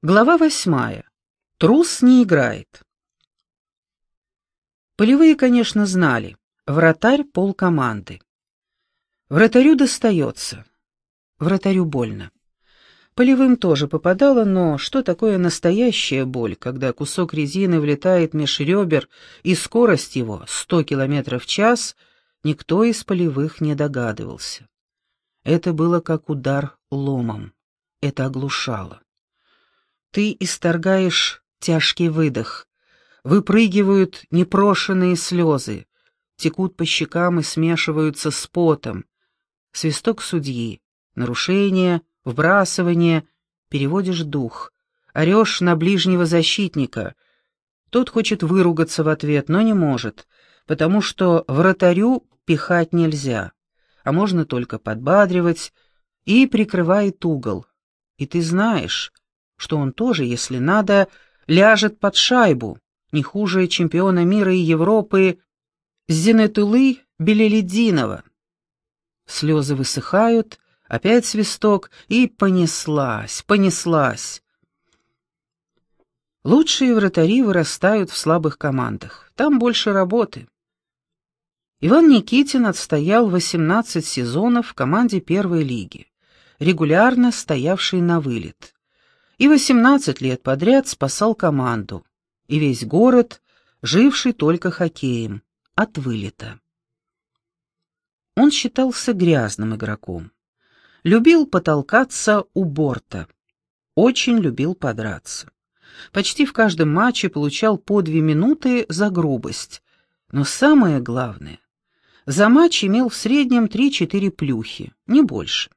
Глава восьмая. Трус не играет. Полевые, конечно, знали. Вратарь — полкоманды. Вратарю достается. Вратарю больно. Полевым тоже попадало, но что такое настоящая боль, когда кусок резины влетает меж ребер и скорость его — сто километров в час, никто из полевых не догадывался. Это было как удар ломом. Это оглушало. Ты исторгаешь тяжкий выдох. Выпрыгивают непрошенные слезы, текут по щекам и смешиваются с потом. Свисток судьи, нарушение, вбрасывание, переводишь дух, орешь на ближнего защитника. Тот хочет выругаться в ответ, но не может, потому что вратарю пихать нельзя, а можно только подбадривать и прикрывает угол. И ты знаешь, что он тоже, если надо, ляжет под шайбу, не хуже чемпиона мира и Европы Зинетулы Белелединова. Слезы высыхают, опять свисток, и понеслась, понеслась. Лучшие вратари вырастают в слабых командах, там больше работы. Иван Никитин отстоял 18 сезонов в команде первой лиги, регулярно стоявшей на вылет и 18 лет подряд спасал команду, и весь город, живший только хоккеем, от вылета. Он считался грязным игроком. Любил потолкаться у борта. Очень любил подраться. Почти в каждом матче получал по две минуты за грубость. Но самое главное, за матч имел в среднем 3-4 плюхи, не больше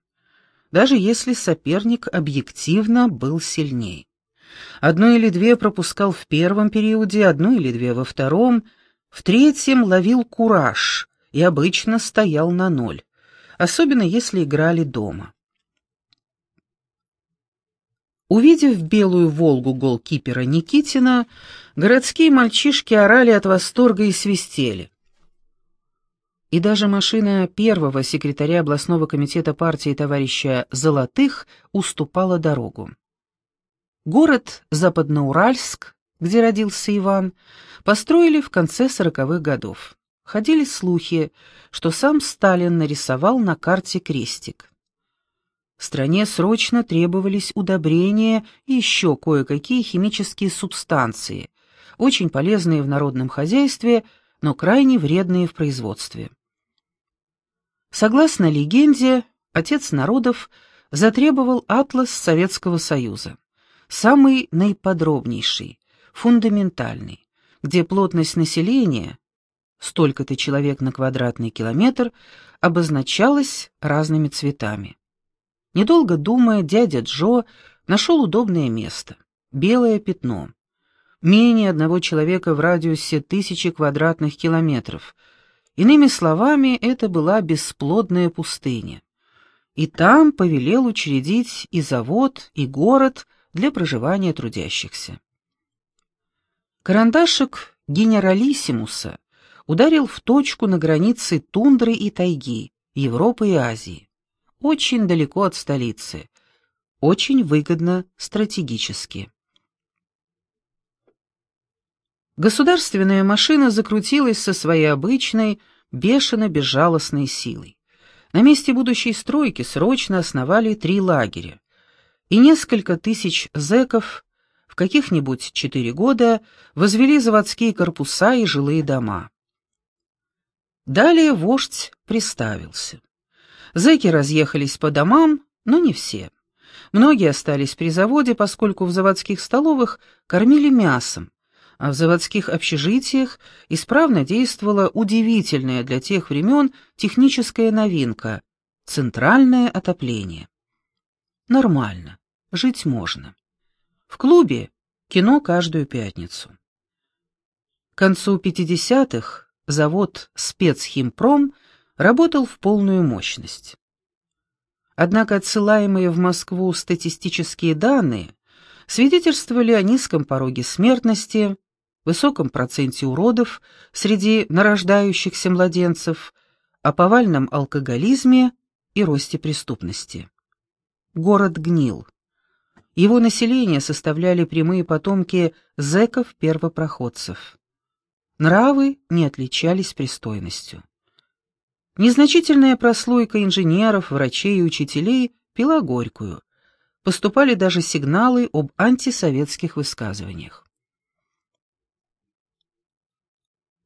даже если соперник объективно был сильней. Одну или две пропускал в первом периоде, одну или две во втором, в третьем ловил кураж и обычно стоял на ноль, особенно если играли дома. Увидев белую «Волгу» голкипера Никитина, городские мальчишки орали от восторга и свистели. И даже машина первого секретаря областного комитета партии товарища Золотых уступала дорогу. Город Западноуральск, где родился Иван, построили в конце сороковых годов. Ходили слухи, что сам Сталин нарисовал на карте крестик. Стране срочно требовались удобрения и еще кое-какие химические субстанции, очень полезные в народном хозяйстве, но крайне вредные в производстве. Согласно легенде, отец народов затребовал атлас Советского Союза, самый наиподробнейший, фундаментальный, где плотность населения, столько-то человек на квадратный километр, обозначалась разными цветами. Недолго думая, дядя Джо нашел удобное место — белое пятно. Менее одного человека в радиусе тысячи квадратных километров — Иными словами, это была бесплодная пустыня. И там повелел учредить и завод, и город для проживания трудящихся. Карандашик генералиссимуса ударил в точку на границе тундры и тайги, Европы и Азии. Очень далеко от столицы. Очень выгодно стратегически. Государственная машина закрутилась со своей обычной, бешено-безжалостной силой. На месте будущей стройки срочно основали три лагеря, и несколько тысяч зэков в каких-нибудь четыре года возвели заводские корпуса и жилые дома. Далее вождь приставился. Зэки разъехались по домам, но не все. Многие остались при заводе, поскольку в заводских столовых кормили мясом, а в заводских общежитиях исправно действовала удивительная для тех времен техническая новинка — центральное отопление. Нормально, жить можно. В клубе кино каждую пятницу. К концу 50-х завод «Спецхимпром» работал в полную мощность. Однако отсылаемые в Москву статистические данные свидетельствовали о низком пороге смертности, высоком проценте уродов среди нарождающихся младенцев, о повальном алкоголизме и росте преступности. Город гнил. Его население составляли прямые потомки зэков-первопроходцев. Нравы не отличались пристойностью. Незначительная прослойка инженеров, врачей и учителей пила горькую. Поступали даже сигналы об антисоветских высказываниях.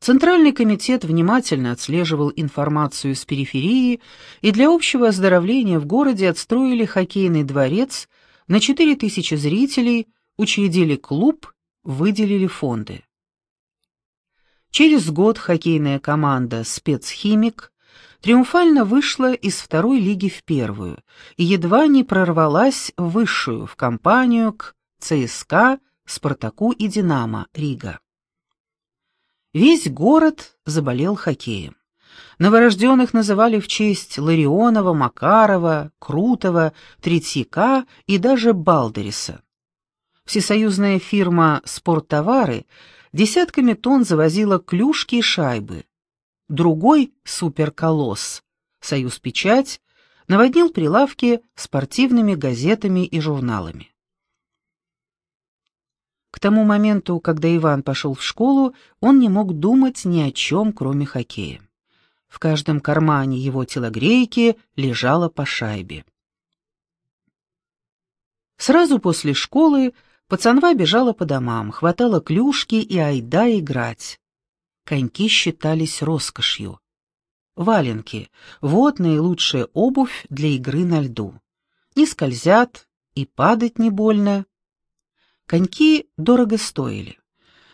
Центральный комитет внимательно отслеживал информацию с периферии и для общего оздоровления в городе отстроили хоккейный дворец на 4000 зрителей, учредили клуб, выделили фонды. Через год хоккейная команда «Спецхимик» триумфально вышла из второй лиги в первую и едва не прорвалась в высшую, в компанию к ЦСКА, Спартаку и Динамо Рига. Весь город заболел хоккеем. Новорожденных называли в честь Ларионова, Макарова, Крутого, Третьяка и даже Балдериса. Всесоюзная фирма «Спорттовары» десятками тонн завозила клюшки и шайбы. Другой суперколосс, «Союз Печать», наводнил прилавки спортивными газетами и журналами. К тому моменту, когда Иван пошел в школу, он не мог думать ни о чем, кроме хоккея. В каждом кармане его телогрейки лежала по шайбе. Сразу после школы пацанва бежала по домам, хватала клюшки и айда играть. Коньки считались роскошью. Валенки — вот наилучшая обувь для игры на льду. Не скользят и падать не больно. Коньки дорого стоили.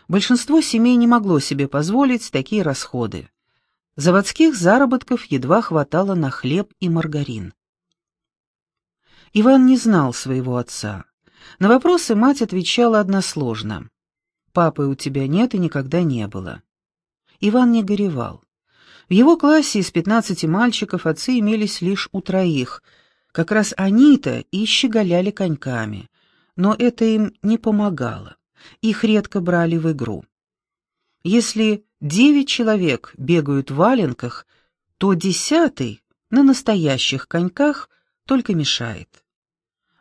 Большинство семей не могло себе позволить такие расходы. Заводских заработков едва хватало на хлеб и маргарин. Иван не знал своего отца. На вопросы мать отвечала односложно. «Папы у тебя нет и никогда не было». Иван не горевал. В его классе из пятнадцати мальчиков отцы имелись лишь у троих. Как раз они-то и щеголяли коньками но это им не помогало. Их редко брали в игру. Если девять человек бегают в валенках, то десятый на настоящих коньках только мешает.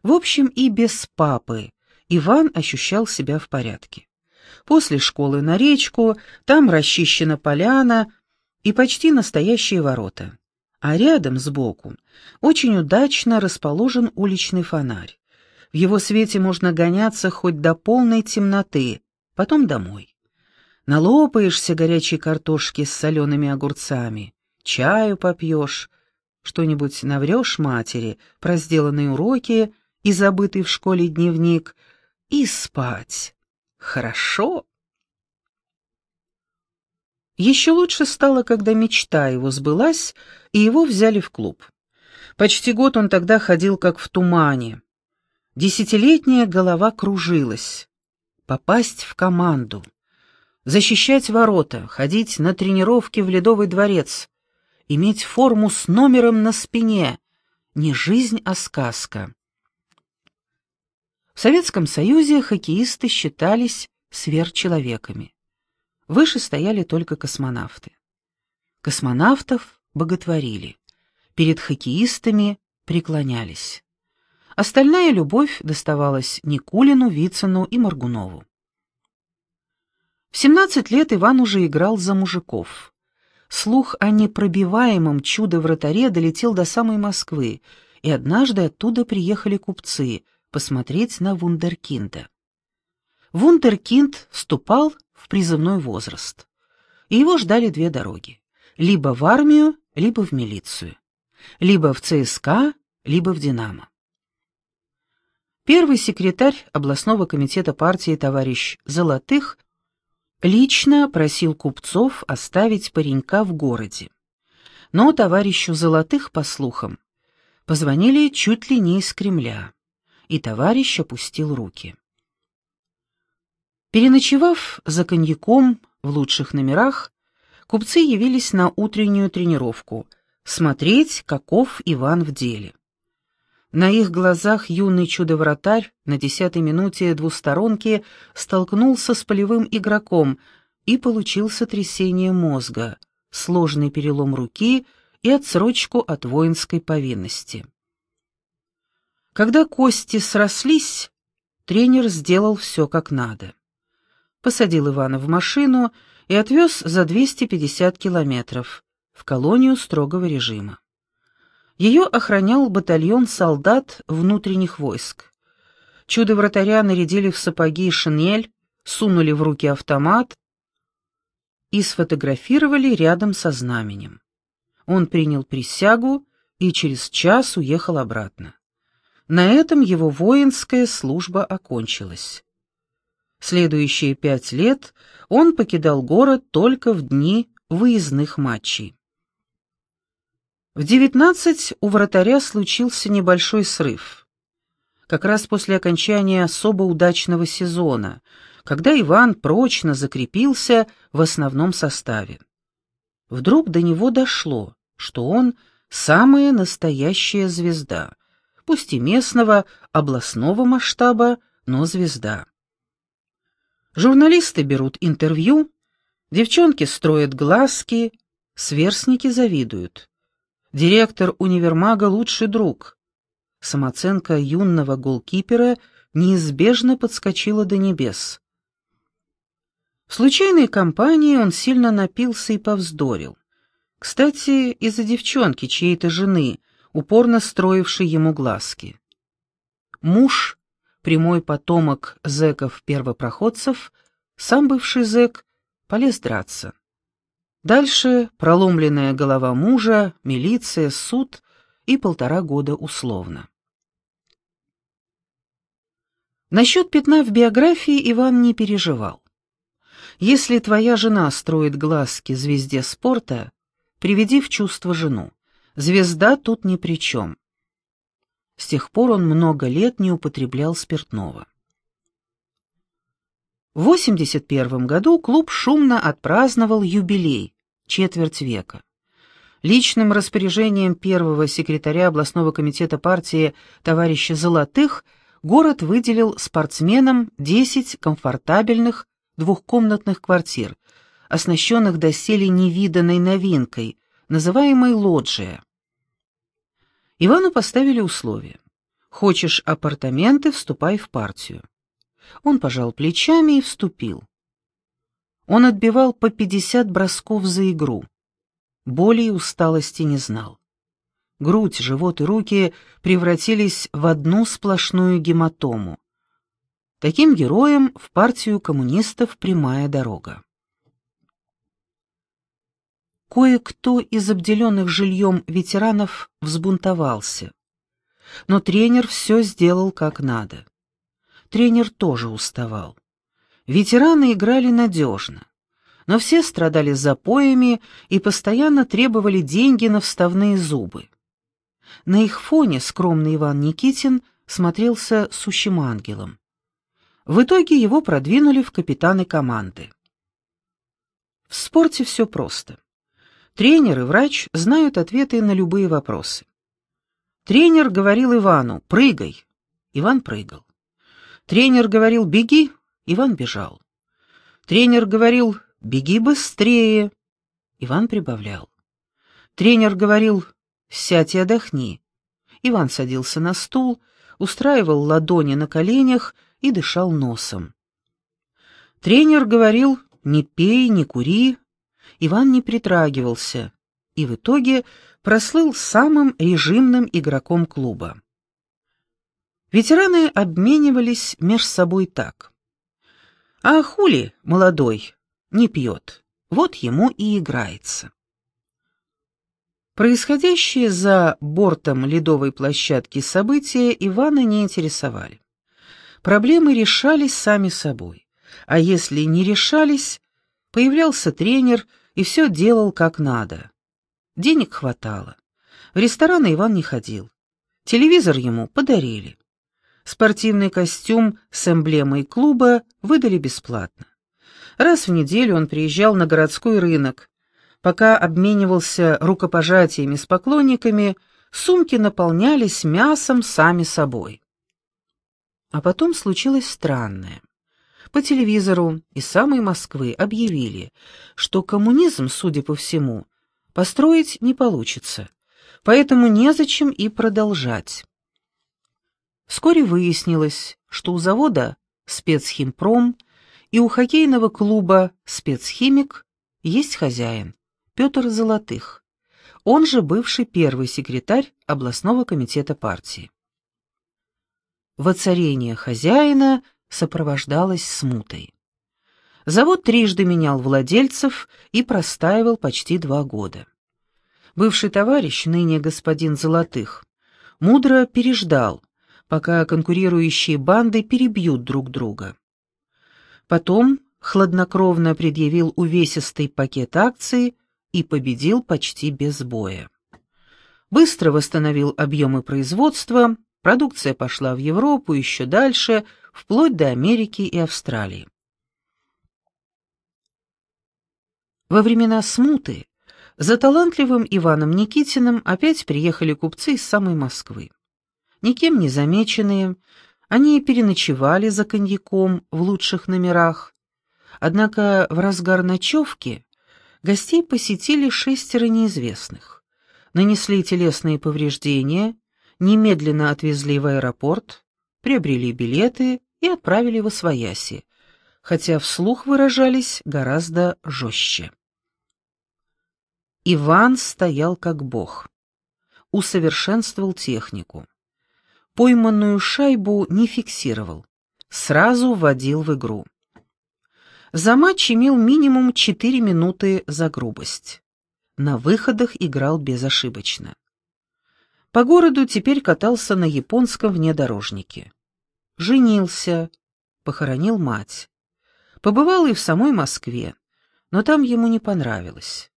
В общем, и без папы Иван ощущал себя в порядке. После школы на речку, там расчищена поляна и почти настоящие ворота. А рядом, сбоку, очень удачно расположен уличный фонарь. В его свете можно гоняться хоть до полной темноты, потом домой. Налопаешься горячей картошки с солеными огурцами, чаю попьешь, что-нибудь наврешь матери про сделанные уроки и забытый в школе дневник, и спать. Хорошо. Еще лучше стало, когда мечта его сбылась, и его взяли в клуб. Почти год он тогда ходил как в тумане. Десятилетняя голова кружилась. Попасть в команду, защищать ворота, ходить на тренировки в Ледовый дворец, иметь форму с номером на спине — не жизнь, а сказка. В Советском Союзе хоккеисты считались сверхчеловеками. Выше стояли только космонавты. Космонавтов боготворили, перед хоккеистами преклонялись. Остальная любовь доставалась Никулину, Вицину и Маргунову. В 17 лет Иван уже играл за мужиков. Слух о непробиваемом чудо-вратаре долетел до самой Москвы, и однажды оттуда приехали купцы посмотреть на вундеркинда. Вундеркинд вступал в призывной возраст, и его ждали две дороги — либо в армию, либо в милицию, либо в ЦСКА, либо в «Динамо». Первый секретарь областного комитета партии товарищ Золотых лично просил купцов оставить паренька в городе. Но товарищу Золотых, по слухам, позвонили чуть ли не из Кремля, и товарищ опустил руки. Переночевав за коньяком в лучших номерах, купцы явились на утреннюю тренировку смотреть, каков Иван в деле. На их глазах юный чудо-вратарь на десятой минуте двусторонки столкнулся с полевым игроком и получил сотрясение мозга, сложный перелом руки и отсрочку от воинской повинности. Когда кости срослись, тренер сделал все как надо. Посадил Ивана в машину и отвез за 250 километров в колонию строгого режима. Ее охранял батальон солдат внутренних войск. Чудо-вратаря нарядили в сапоги и шинель, сунули в руки автомат и сфотографировали рядом со знаменем. Он принял присягу и через час уехал обратно. На этом его воинская служба окончилась. Следующие пять лет он покидал город только в дни выездных матчей. В девятнадцать у вратаря случился небольшой срыв. Как раз после окончания особо удачного сезона, когда Иван прочно закрепился в основном составе. Вдруг до него дошло, что он самая настоящая звезда, пусть и местного, областного масштаба, но звезда. Журналисты берут интервью, девчонки строят глазки, сверстники завидуют. Директор универмага лучший друг. Самооценка юного голкипера неизбежно подскочила до небес. В случайной компании он сильно напился и повздорил. Кстати, из-за девчонки, чьей-то жены, упорно строившей ему глазки. Муж, прямой потомок зэков-первопроходцев, сам бывший зэк, полез драться. Дальше проломленная голова мужа, милиция, суд и полтора года условно. Насчет пятна в биографии Иван не переживал. Если твоя жена строит глазки звезде спорта, Приведи в чувство жену. Звезда тут ни при чем. С тех пор он много лет не употреблял спиртного. В 81 году клуб шумно отпраздновал юбилей, четверть века. Личным распоряжением первого секретаря областного комитета партии товарища Золотых город выделил спортсменам 10 комфортабельных двухкомнатных квартир, оснащенных доселе невиданной новинкой, называемой лоджия. Ивану поставили условие. Хочешь апартаменты, вступай в партию. Он пожал плечами и вступил. Он отбивал по пятьдесят бросков за игру. Боли и усталости не знал. Грудь, живот и руки превратились в одну сплошную гематому. Таким героем в партию коммунистов прямая дорога. Кое-кто из обделенных жильем ветеранов взбунтовался. Но тренер все сделал как надо. Тренер тоже уставал. Ветераны играли надежно, но все страдали запоями и постоянно требовали деньги на вставные зубы. На их фоне скромный Иван Никитин смотрелся сущим ангелом. В итоге его продвинули в капитаны команды. В спорте все просто. Тренер и врач знают ответы на любые вопросы. Тренер говорил Ивану «прыгай». Иван прыгал. Тренер говорил «беги». Иван бежал. Тренер говорил «беги быстрее». Иван прибавлял. Тренер говорил «сядь и отдохни». Иван садился на стул, устраивал ладони на коленях и дышал носом. Тренер говорил «не пей, не кури», Иван не притрагивался и в итоге прослыл самым режимным игроком клуба. Ветераны обменивались меж собой так. «А хули, молодой, не пьет, вот ему и играется». Происходящие за бортом ледовой площадки события Ивана не интересовали. Проблемы решались сами собой, а если не решались, появлялся тренер – и все делал как надо. Денег хватало. В рестораны Иван не ходил. Телевизор ему подарили. Спортивный костюм с эмблемой клуба выдали бесплатно. Раз в неделю он приезжал на городской рынок. Пока обменивался рукопожатиями с поклонниками, сумки наполнялись мясом сами собой. А потом случилось странное. По телевизору из самой Москвы объявили, что коммунизм, судя по всему, построить не получится, поэтому незачем и продолжать. Вскоре выяснилось, что у завода «Спецхимпром» и у хоккейного клуба «Спецхимик» есть хозяин, Петр Золотых, он же бывший первый секретарь областного комитета партии. Воцарение хозяина сопровождалось смутой. Завод трижды менял владельцев и простаивал почти два года. Бывший товарищ, ныне господин Золотых, мудро переждал, пока конкурирующие банды перебьют друг друга. Потом хладнокровно предъявил увесистый пакет акций и победил почти без боя. Быстро восстановил объемы производства, продукция пошла в Европу еще дальше, вплоть до Америки и Австралии. Во времена смуты за талантливым Иваном Никитиным опять приехали купцы из самой Москвы. Никем не замеченные, они переночевали за коньяком в лучших номерах. Однако в разгар ночевки гостей посетили шестеро неизвестных. Нанесли телесные повреждения, немедленно отвезли в аэропорт, приобрели билеты и отправили в Освояси, хотя вслух выражались гораздо жестче. Иван стоял как бог. Усовершенствовал технику. Пойманную шайбу не фиксировал. Сразу вводил в игру. За матч имел минимум 4 минуты за грубость. На выходах играл безошибочно. По городу теперь катался на японском внедорожнике. Женился, похоронил мать. Побывал и в самой Москве, но там ему не понравилось.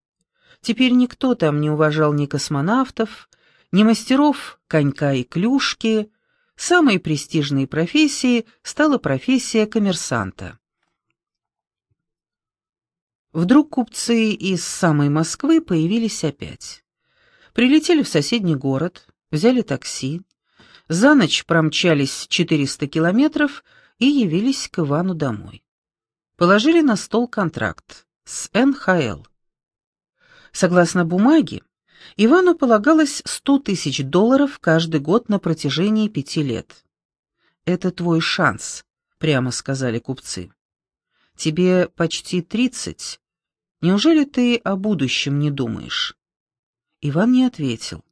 Теперь никто там не уважал ни космонавтов, ни мастеров конька и клюшки. Самой престижной профессией стала профессия коммерсанта. Вдруг купцы из самой Москвы появились опять. Прилетели в соседний город, взяли такси, за ночь промчались 400 километров и явились к Ивану домой. Положили на стол контракт с НХЛ. Согласно бумаге, Ивану полагалось 100 тысяч долларов каждый год на протяжении пяти лет. «Это твой шанс», — прямо сказали купцы. «Тебе почти тридцать. Неужели ты о будущем не думаешь?» Иван не ответил.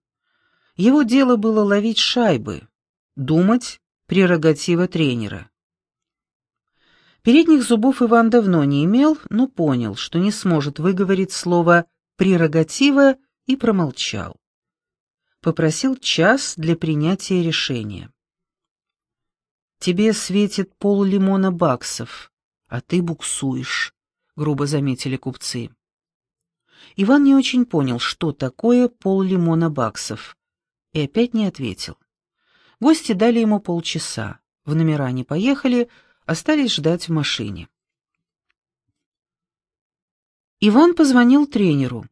Его дело было ловить шайбы, думать — прерогатива тренера. Передних зубов Иван давно не имел, но понял, что не сможет выговорить слово прерогатива и промолчал. Попросил час для принятия решения. «Тебе светит пол лимона баксов, а ты буксуешь», — грубо заметили купцы. Иван не очень понял, что такое пол лимона баксов, и опять не ответил. Гости дали ему полчаса, в номера не поехали, остались ждать в машине. Иван позвонил тренеру.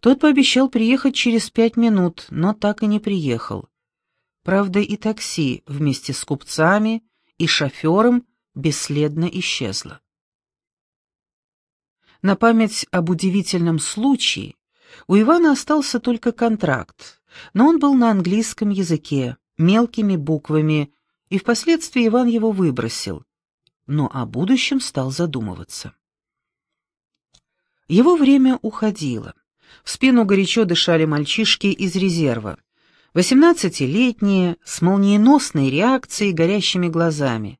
Тот пообещал приехать через пять минут, но так и не приехал. Правда, и такси вместе с купцами и шофером бесследно исчезло. На память об удивительном случае у Ивана остался только контракт, но он был на английском языке, мелкими буквами, и впоследствии Иван его выбросил, но о будущем стал задумываться. Его время уходило. В спину горячо дышали мальчишки из резерва. Восемнадцатилетние, с молниеносной реакцией, горящими глазами.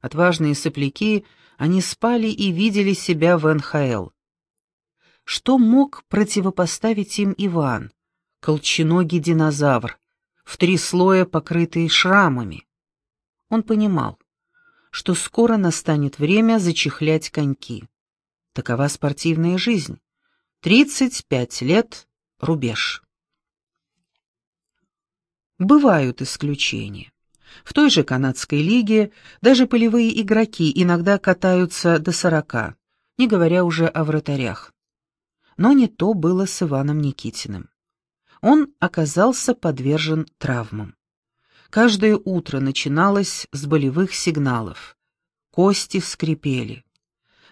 Отважные сопляки, они спали и видели себя в НХЛ. Что мог противопоставить им Иван, колченогий динозавр, в три слоя покрытый шрамами? Он понимал, что скоро настанет время зачехлять коньки. Такова спортивная жизнь. 35 лет — рубеж. Бывают исключения. В той же канадской лиге даже полевые игроки иногда катаются до сорока, не говоря уже о вратарях. Но не то было с Иваном Никитиным. Он оказался подвержен травмам. Каждое утро начиналось с болевых сигналов. Кости скрипели.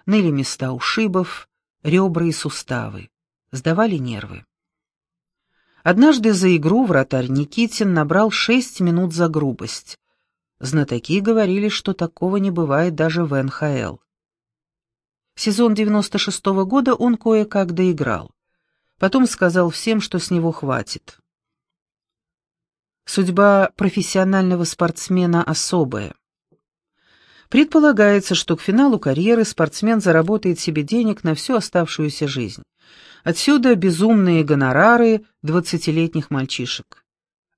Ныли места ушибов, ребра и суставы, сдавали нервы. Однажды за игру вратарь Никитин набрал шесть минут за грубость. Знатоки говорили, что такого не бывает даже в НХЛ. Сезон 96 -го года он кое-как доиграл. Потом сказал всем, что с него хватит. Судьба профессионального спортсмена особая. Предполагается, что к финалу карьеры спортсмен заработает себе денег на всю оставшуюся жизнь. Отсюда безумные гонорары двадцатилетних мальчишек.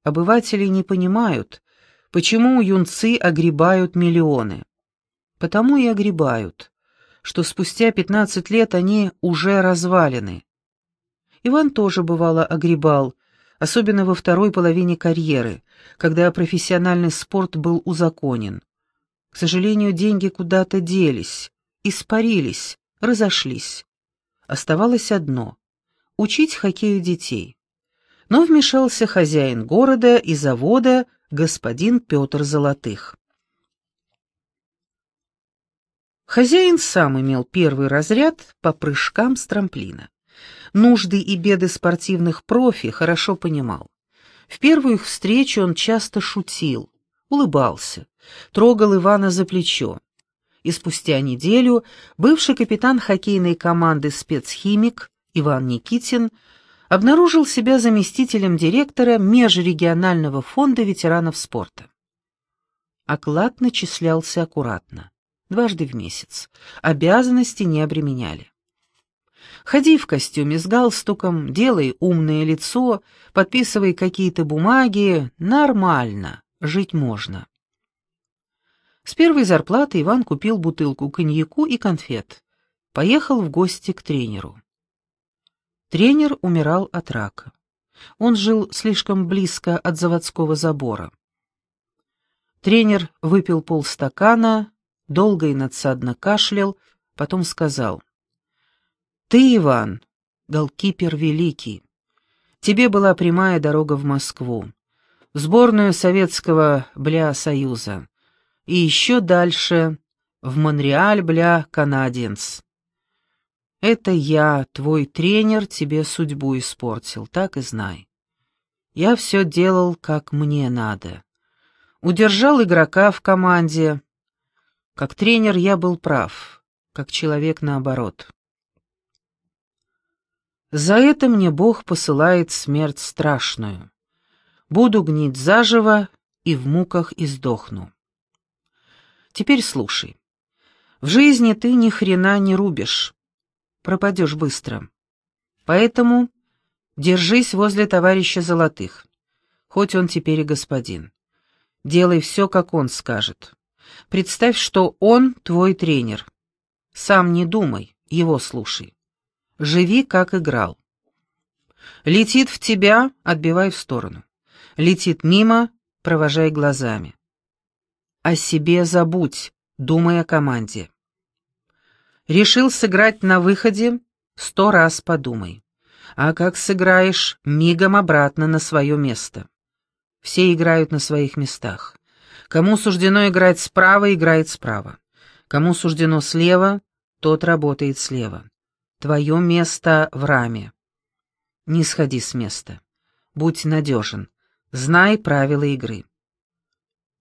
Обыватели не понимают, почему юнцы огребают миллионы. Потому и огребают, что спустя пятнадцать лет они уже развалены. Иван тоже бывало огребал, особенно во второй половине карьеры, когда профессиональный спорт был узаконен. К сожалению, деньги куда-то делись, испарились, разошлись. Оставалось одно — учить хоккею детей. Но вмешался хозяин города и завода господин Петр Золотых. Хозяин сам имел первый разряд по прыжкам с трамплина. Нужды и беды спортивных профи хорошо понимал. В первую их встречу он часто шутил, улыбался, трогал Ивана за плечо. И спустя неделю бывший капитан хоккейной команды «Спецхимик» Иван Никитин обнаружил себя заместителем директора Межрегионального фонда ветеранов спорта. Оклад начислялся аккуратно, дважды в месяц, обязанности не обременяли. Ходи в костюме с галстуком, делай умное лицо, подписывай какие-то бумаги. Нормально, жить можно. С первой зарплаты Иван купил бутылку коньяку и конфет. Поехал в гости к тренеру. Тренер умирал от рака. Он жил слишком близко от заводского забора. Тренер выпил полстакана, долго и надсадно кашлял, потом сказал. Ты, Иван, голкипер великий. Тебе была прямая дорога в Москву, в сборную Советского, бля, Союза. И еще дальше, в Монреаль, бля, Канаденс. Это я, твой тренер, тебе судьбу испортил, так и знай. Я все делал, как мне надо. Удержал игрока в команде. Как тренер я был прав, как человек наоборот. За это мне Бог посылает смерть страшную. Буду гнить заживо и в муках издохну. Теперь слушай. В жизни ты ни хрена не рубишь. Пропадешь быстро. Поэтому держись возле товарища Золотых, хоть он теперь и господин. Делай все, как он скажет. Представь, что он твой тренер. Сам не думай, его слушай. Живи, как играл. Летит в тебя, отбивай в сторону. Летит мимо, провожай глазами. О себе забудь, думай о команде. Решил сыграть на выходе, сто раз подумай. А как сыграешь, мигом обратно на свое место. Все играют на своих местах. Кому суждено играть справа, играет справа. Кому суждено слева, тот работает слева. Твое место в раме. Не сходи с места. Будь надежен. Знай правила игры.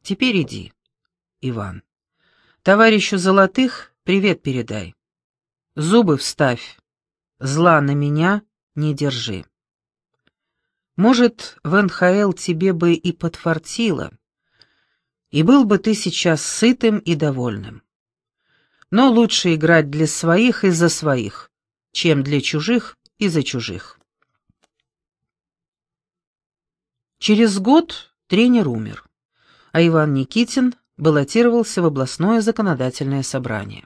Теперь иди, Иван. Товарищу Золотых привет передай. Зубы вставь. Зла на меня не держи. Может, в НХЛ тебе бы и подфартило, и был бы ты сейчас сытым и довольным. Но лучше играть для своих и за своих, чем для чужих и за чужих. Через год тренер умер, а Иван Никитин баллотировался в областное законодательное собрание.